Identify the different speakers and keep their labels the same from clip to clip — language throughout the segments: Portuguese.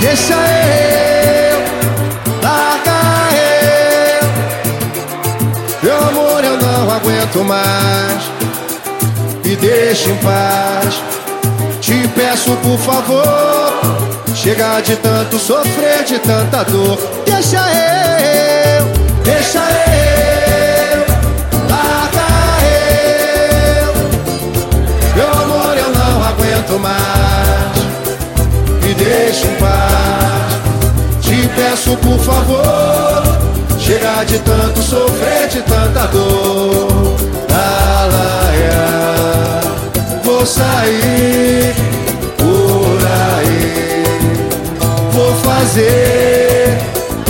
Speaker 1: Deixa eu, larga eu. Meu amor, eu não aguento mais. Me deixa em paz. Te peço por favor Chega de tanto sofrer, de tanta dor. Deixa eu peço, por favor. Chega de tanto sofrer, de tanta dor. Alaia, vou sair por aí. Vou fazer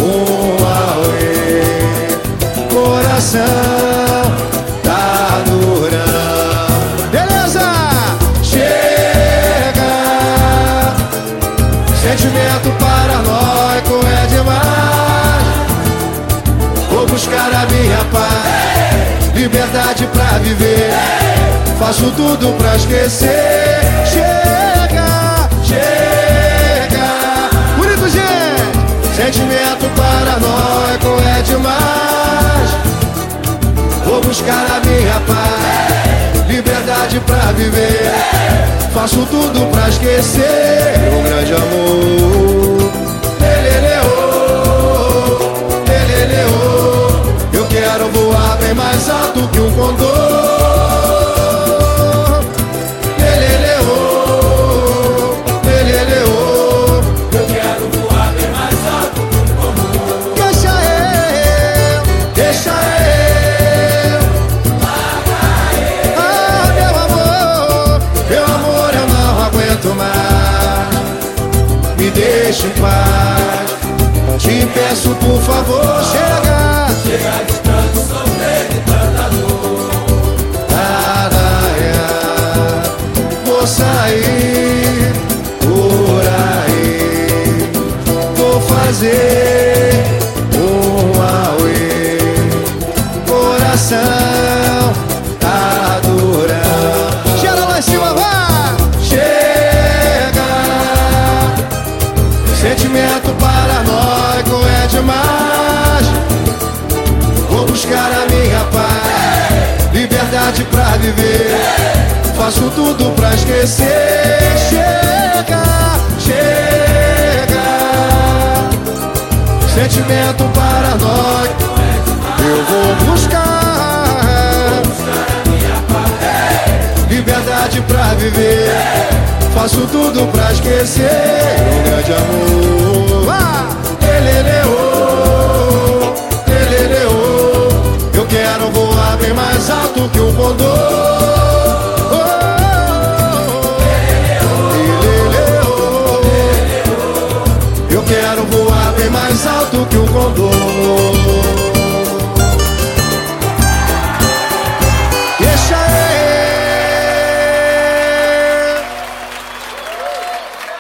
Speaker 1: um auê. Coração minha paz, liberdade pra viver. Faço tudo pra esquecer. Chega, chega. Bonito, gente. Sentimento paranoico é demais. Vou buscar a minha paz, liberdade pra viver. Faço tudo pra esquecer um grande amor. Me deixe em paz. Te peço, por favor, chega.
Speaker 2: Chega de tanto sofrer, de tanta dor.
Speaker 1: Araia, vou sair por aí. Vou fazer um auê. Coração viver. Faço tudo pra esquecer. Chega, chega. Sentimento paranoico, eu vou buscar. Liberdade pra viver. Faço tudo pra esquecer. Um grande amor. Eu quero voar bem mais alto que o condor.